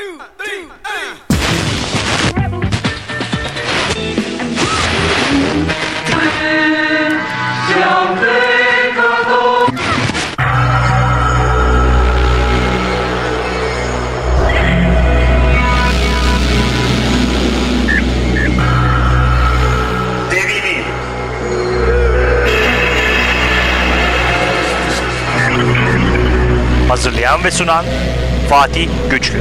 two, three, eight. Brasilian ve sunan Fatih Güçlü.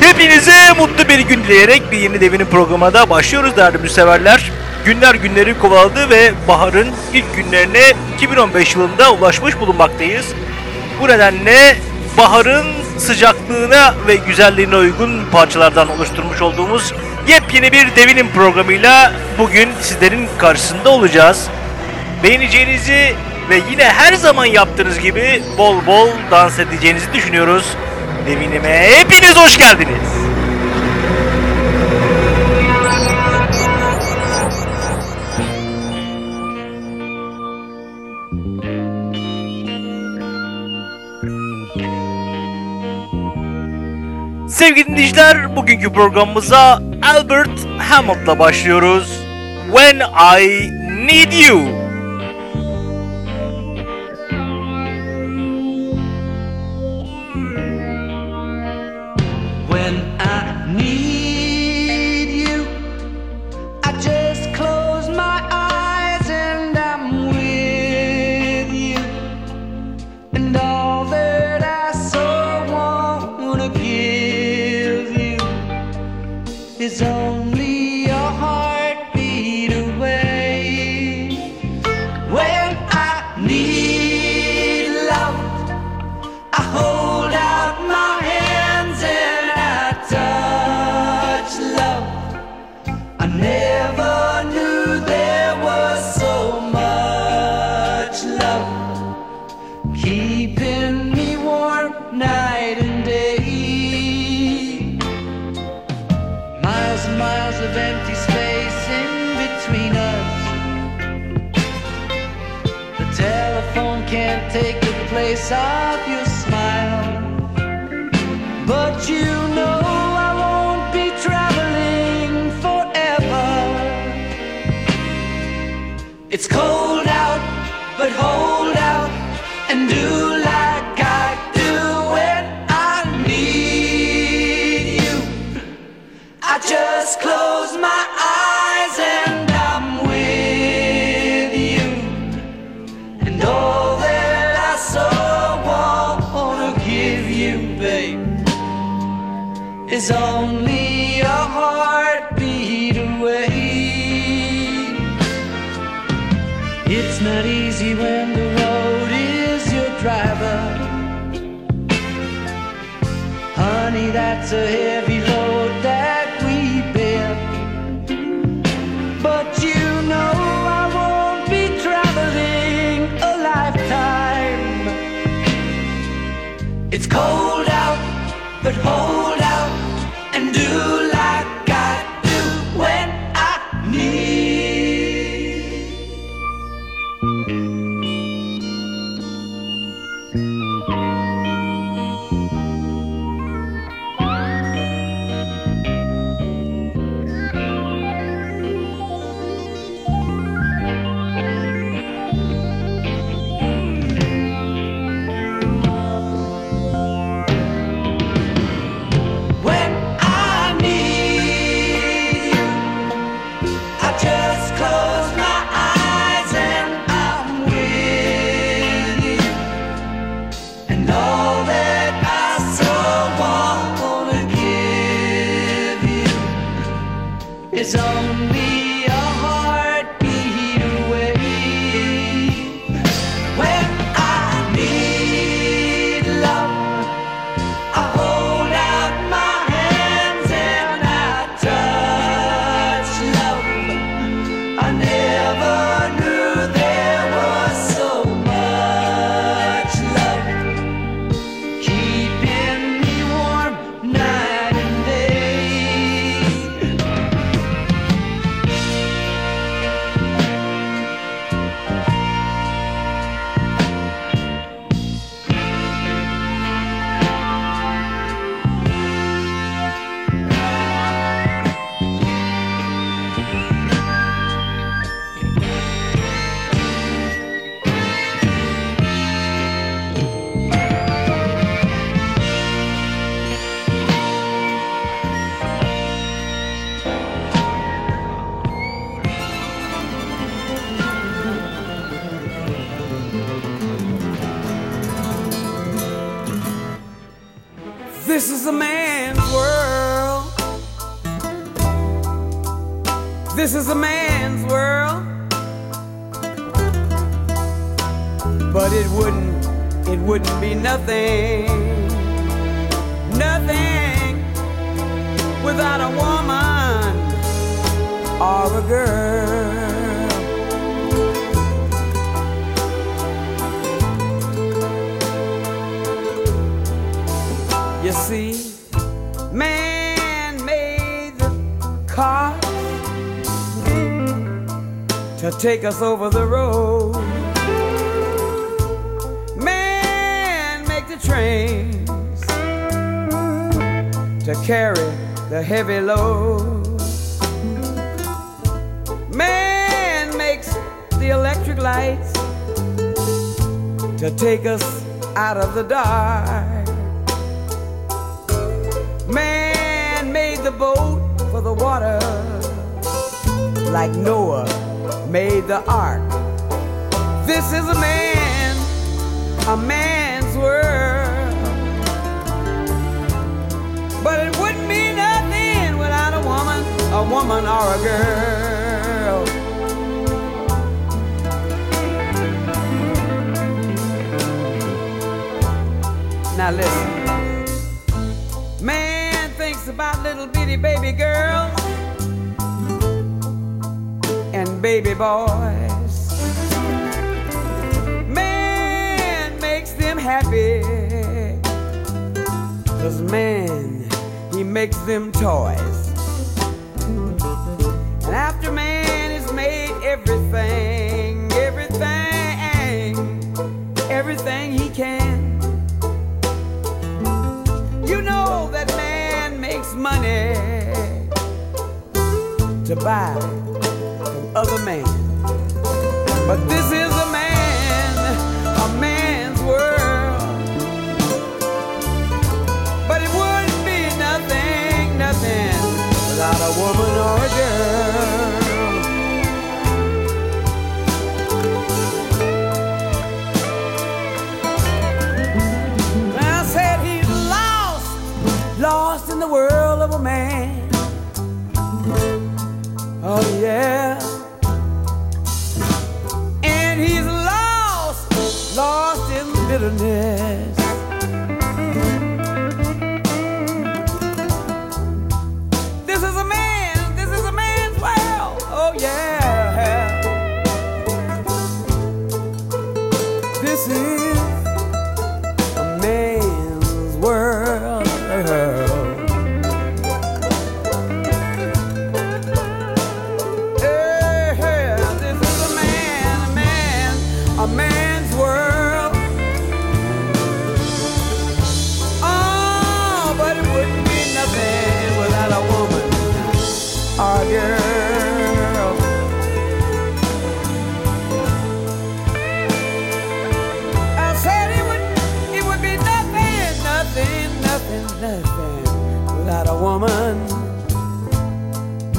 Hepinize mutlu bir gün dileyerek bir yeni devinin programına da başlıyoruz değerli müseverler. Günler günleri kovaladı ve baharın ilk günlerine 2015 yılında ulaşmış bulunmaktayız. Bu nedenle baharın sıcaklığına ve güzelliğine uygun parçalardan oluşturmuş olduğumuz yepyeni bir devinim programıyla bugün sizlerin karşısında olacağız. Beğeneceğinizi ve yine her zaman yaptığınız gibi bol bol dans edeceğinizi düşünüyoruz. Devinime hepiniz hoş geldiniz. Sevgili dinleyiciler, bugünkü programımıza Albert Hammond'la başlıyoruz. When I Need You. Is only But it wouldn't, it wouldn't be nothing, nothing without a woman or a girl. You see, man made the car to take us over the road. Man trains to carry the heavy load. Man makes the electric lights to take us out of the dark. Man made the boat for the water, like Noah made the ark. This is a man, a man's woman or a girl. Now listen. Man thinks about little bitty baby girls and baby boys. Man makes them happy. Cause man, he makes them toys. To buy from other men. But this is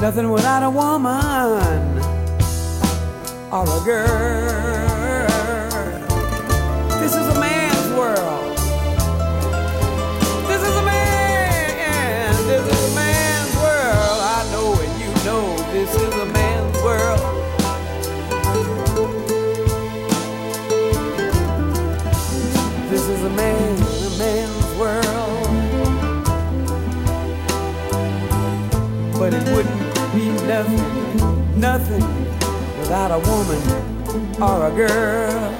Nothing without a woman or a girl. live. Nothing without a woman or a girl.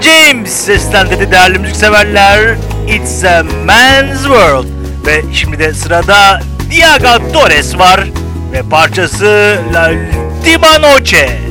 James seslendirdi değerli müzikseverler. It's a Man's World. Ve şimdi de sırada Diaga Torres var. Ve parçası La Ultima Noche.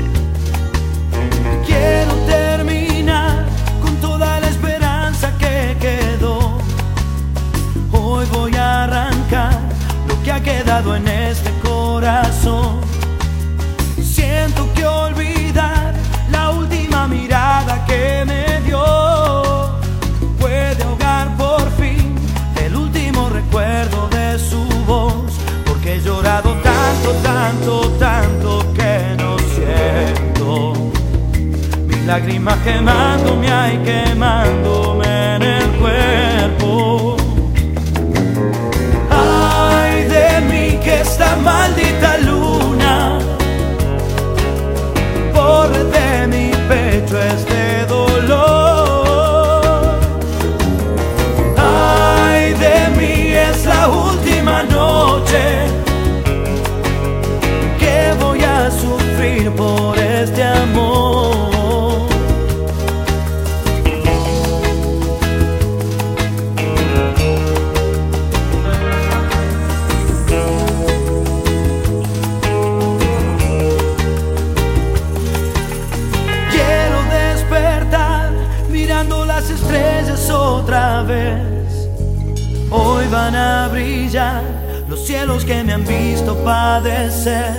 A brillar los cielos que me han visto padecer.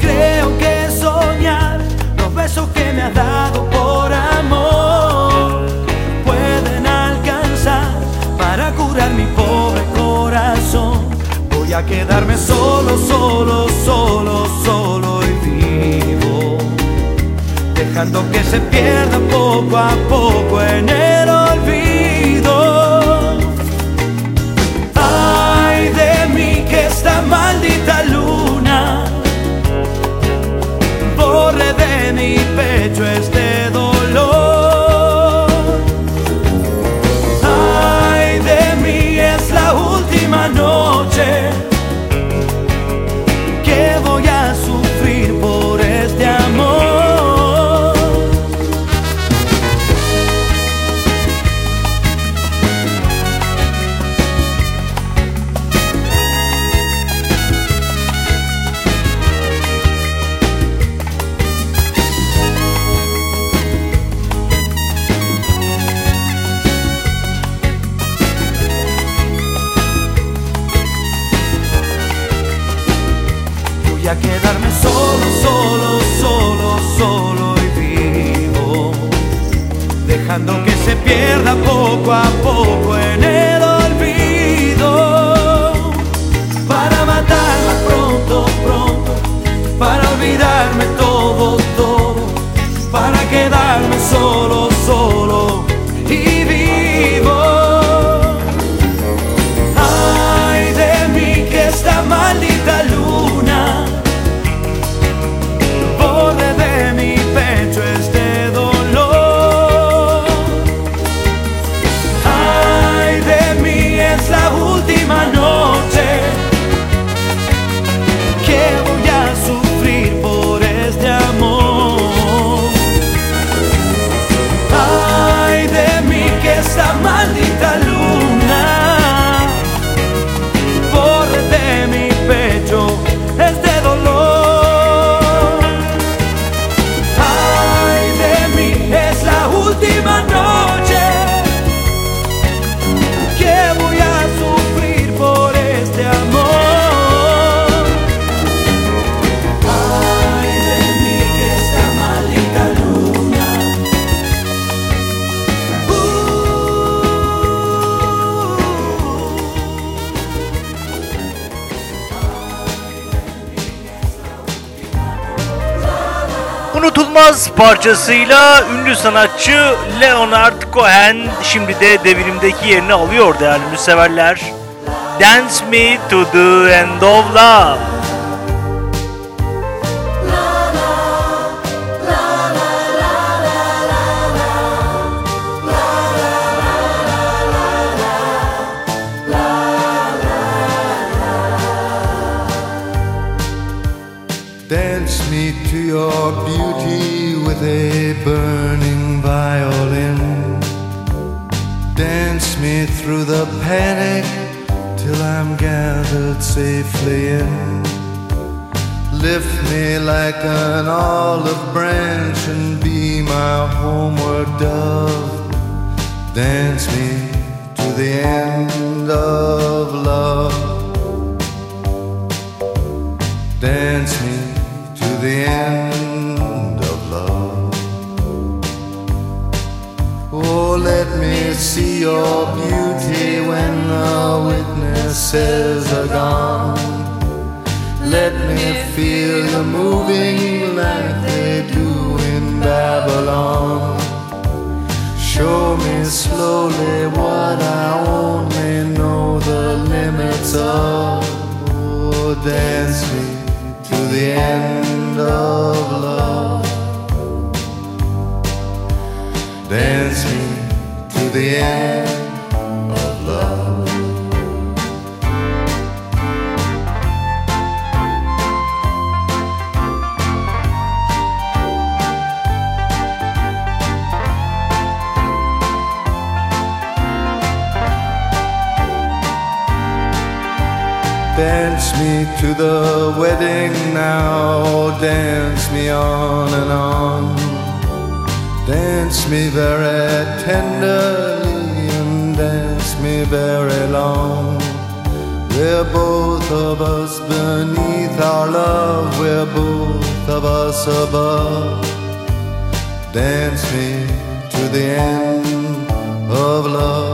Creo que soñar los besos que me has dado por amor pueden alcanzar para curar mi pobre corazón. Voy a quedarme solo, solo, solo, solo y vivo dejando que se pierda poco a poco en el pecho este dolor. Ay de mí es la última noche pouco a pouco parçasıyla ünlü sanatçı Leonard Cohen şimdi de devrimdeki yerini alıyor değerli müseverler. Dance Me to the End of Love. Gathered safely in. Lift me like an olive branch and be my homeward dove. Dance me to the end of love. Dance me to the end of love. Oh, let me see your beauty when the witnesses are gone. let me feel you moving like they do in Babylon. Show me slowly what I only know the limits of. Oh, dance me to the end of love. Dance me to the end Dance me to the wedding now, dance me on and on. Dance me very tenderly and dance me very long. We're both of us beneath our love, we're both of us above. Dance me to the end of love.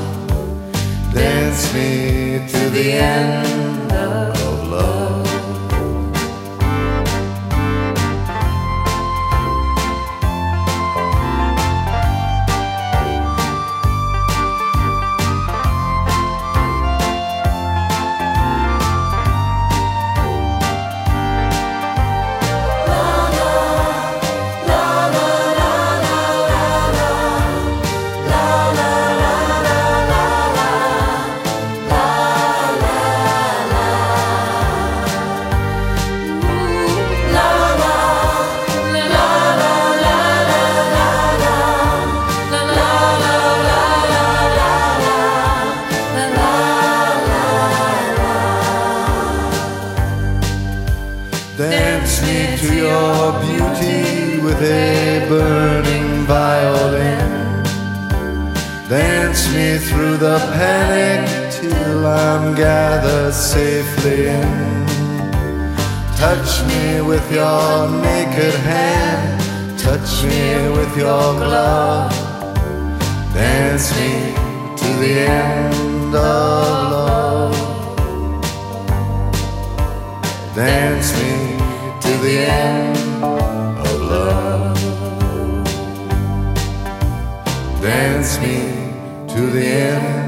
Me to the end of the panic till I'm gathered safely in. Touch me with your naked hand, touch me with your glove. Dance me to the end of love. Dance me to the end of love. Dance me to the end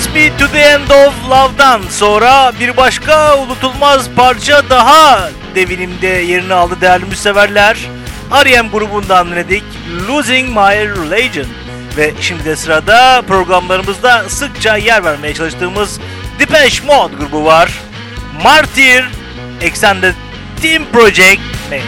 Takes Me To The End Of Love'dan sonra bir başka unutulmaz parça daha devinimde yerini aldı değerli müseverler. R.E.M. grubundan dinledik Losing My Religion ve şimdi de sırada programlarımızda sıkça yer vermeye çalıştığımız Depeche Mode grubu var. Martyr, Extended Team Project Mix.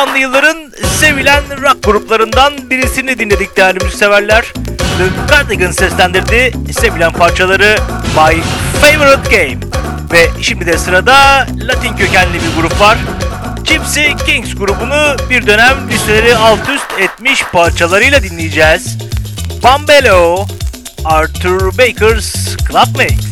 90'lı yılların sevilen rock gruplarından birisini dinledik değerli müzikseverler. The Cardigans seslendirdi sevilen parçaları My Favorite Game. Ve şimdi de sırada Latin kökenli bir grup var. Gypsy Kings grubunu bir dönem listeleri alt üst etmiş parçalarıyla dinleyeceğiz. Bambelo, Arthur Baker's Club Mix.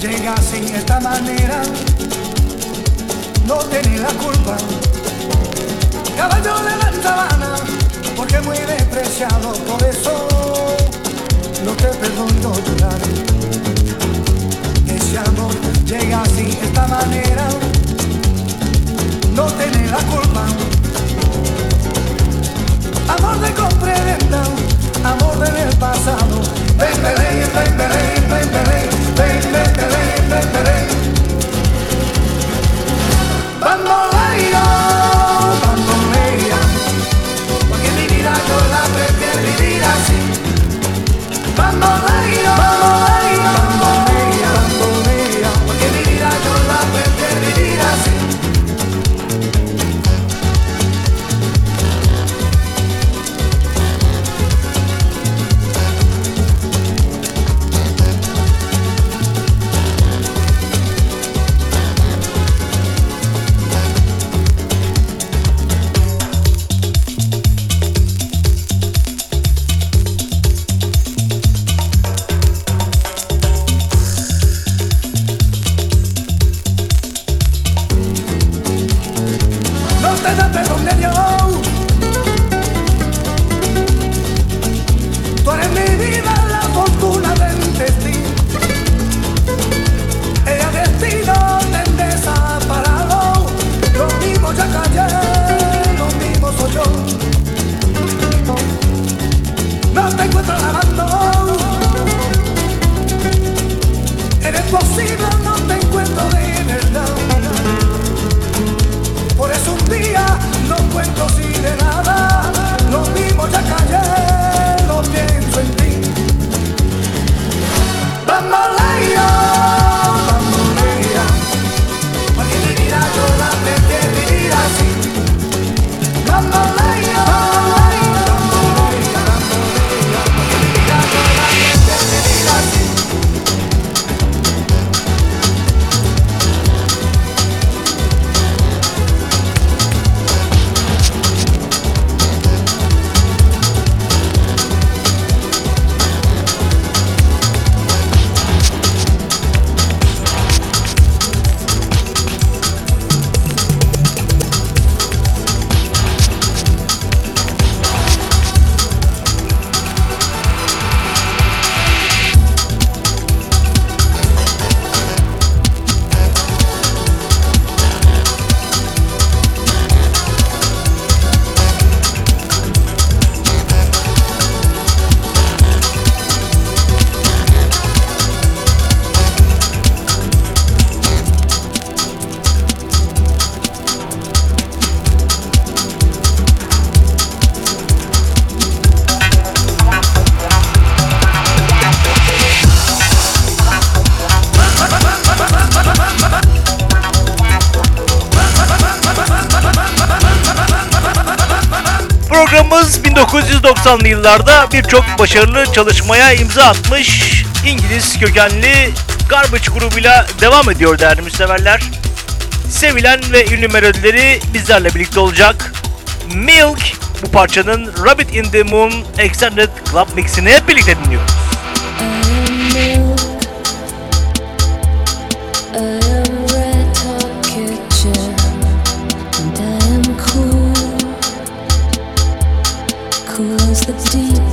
Llegas en esta manera, no tenés la culpa. Caballo de la sabana, porque muy despreciado, por eso no te perdono llorar. Ese amor llega así, esta manera, no tenés la culpa. Amor de comprender, amor del pasado, ven, ven, ven, ven, ven, ven. Vamos a ir, vamos a ir. 1990'lı yıllarda birçok başarılı çalışmaya imza atmış İngiliz kökenli Garbage grubuyla devam ediyor değerli müseverler. Sevilen ve ünlü melodileri bizlerle birlikte olacak. Milk bu parçanın Rabbit in the Moon Extended Club Mix'ini hep birlikte dinliyoruz. The deep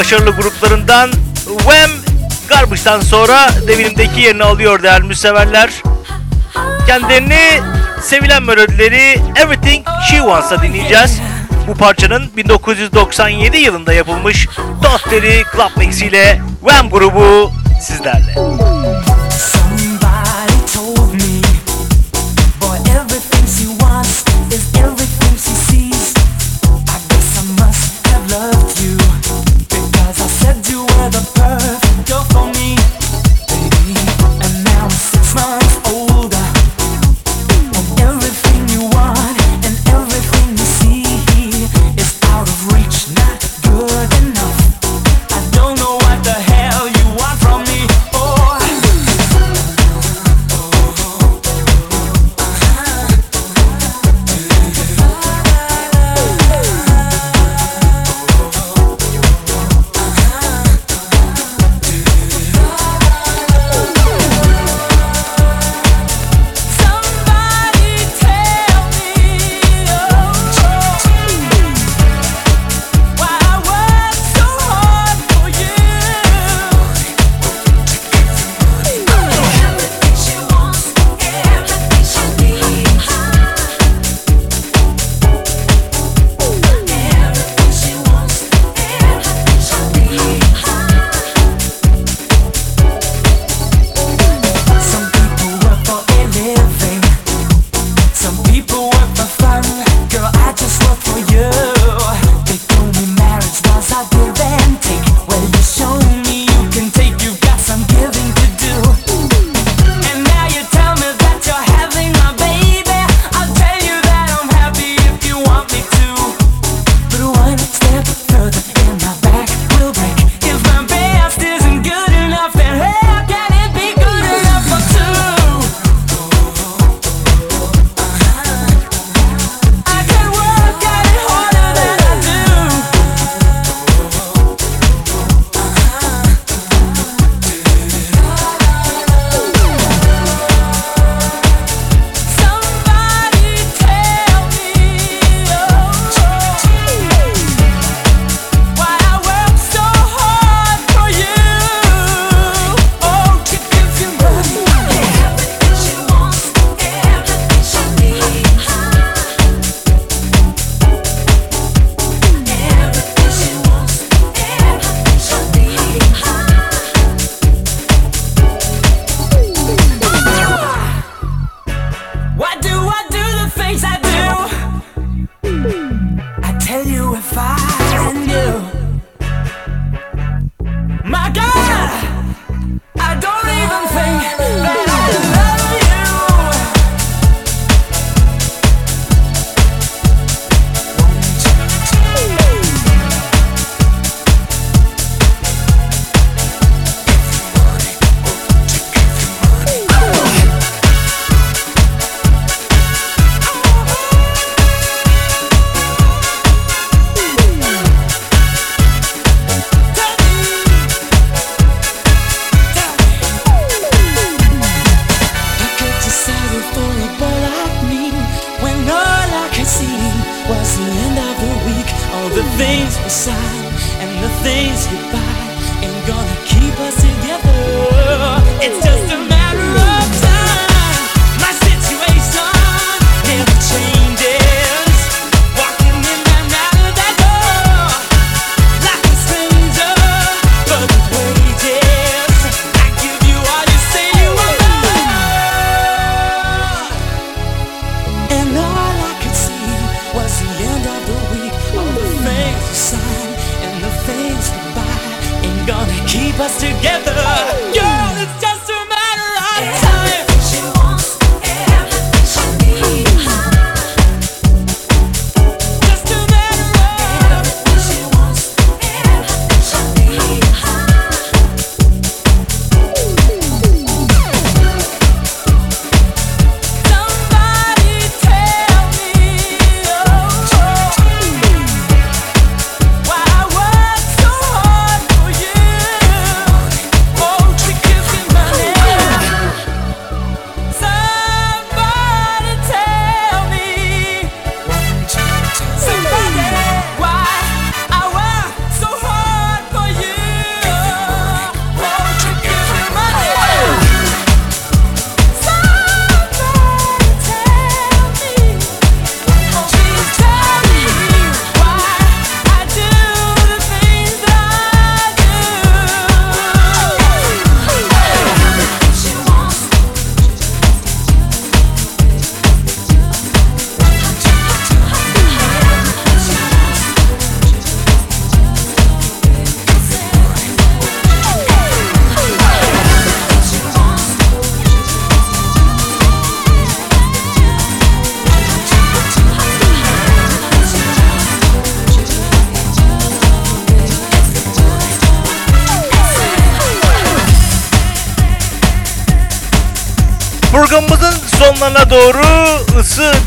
başarılı gruplarından Wham! Garbage'dan sonra devinimdeki yerini alıyor değerli müseverler. Kendilerini sevilen melodileri Everything She Wants'a dinleyeceğiz. Bu parçanın 1997 yılında yapılmış Dotleri Club Mix ile Wham grubu sizlerle.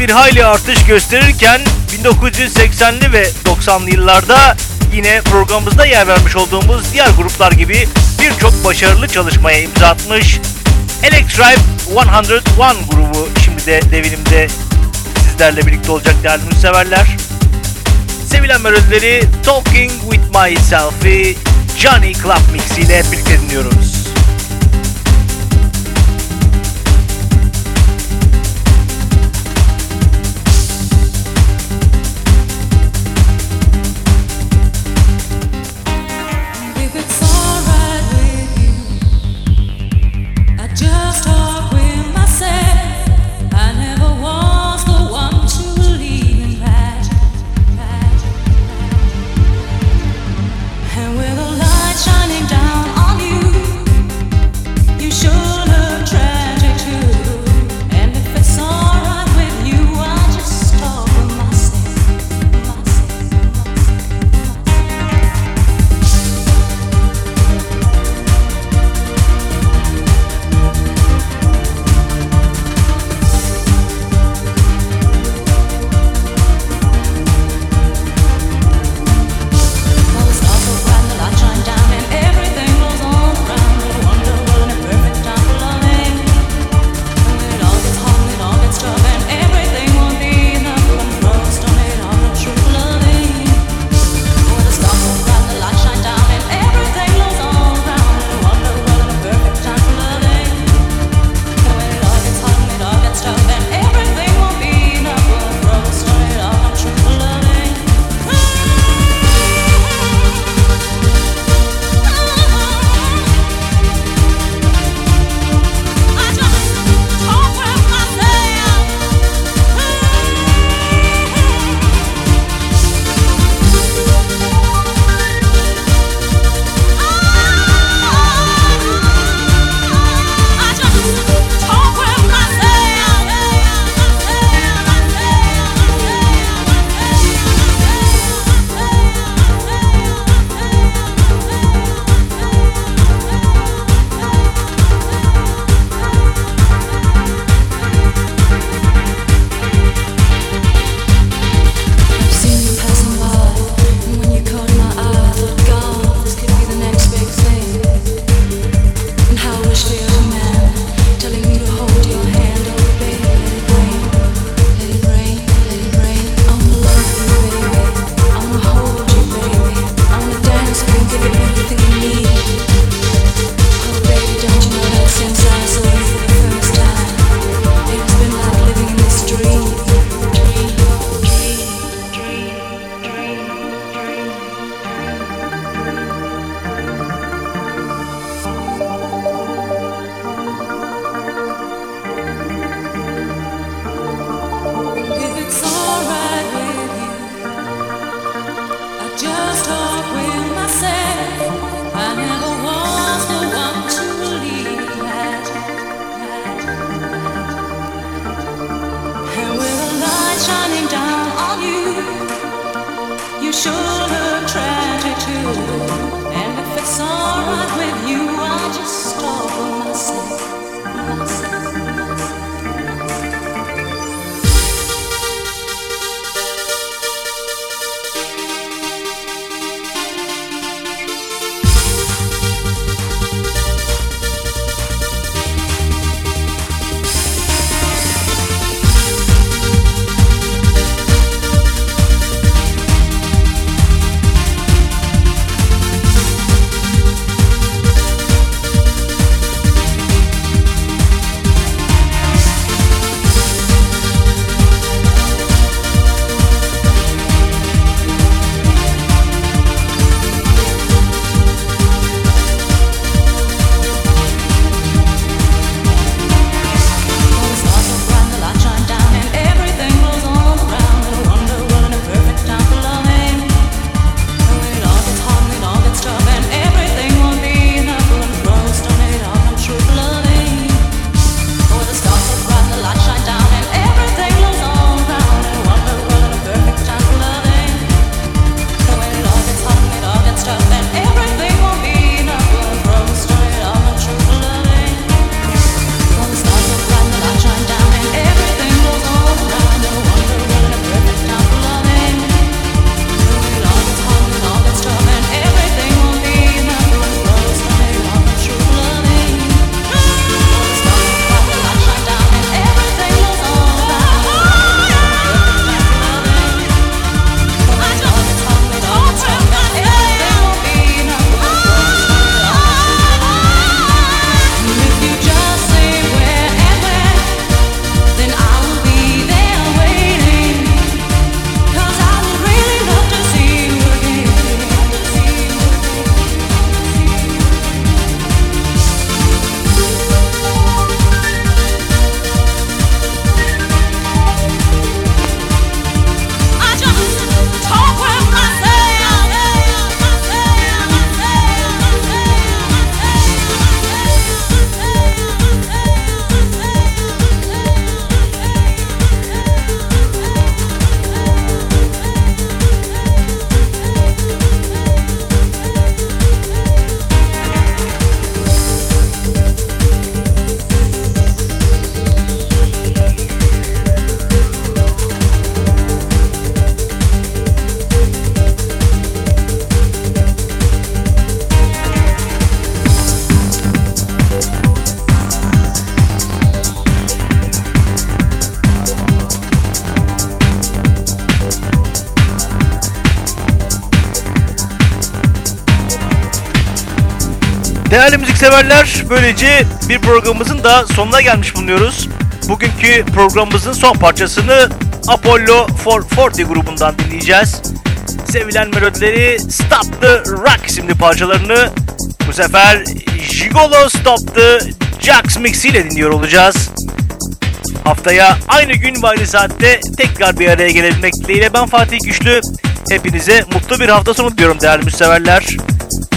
Bir hayli artış gösterirken 1980'li ve 90'lı yıllarda yine programımızda yer vermiş olduğumuz diğer gruplar gibi birçok başarılı çalışmaya imza atmış Electribe 101 grubu şimdi de devinimde sizlerle birlikte olacak değerli müseverler. Sevilen melodileri Talking With Myself'i Johnny Club Mix ile birlikte dinliyoruz. Müzikseverler, böylece bir programımızın da sonuna gelmiş bulunuyoruz. Bugünkü programımızın son parçasını Apollo 440 grubundan dinleyeceğiz. Sevilen melodileri Stop the Rock isimli parçalarını bu sefer Gigolo Stop the Jax Mix ile dinliyor olacağız. Haftaya aynı gün ve aynı saatte tekrar bir araya gelebilmek dileğiyle ben Fatih Güçlü. Hepinize mutlu bir hafta sonu diyorum değerli müseverler.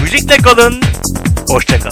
Müzikle kalın, Hoşçakal.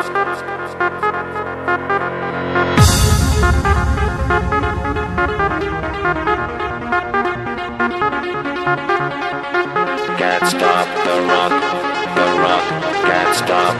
Can't stop the rock. The rock can't stop.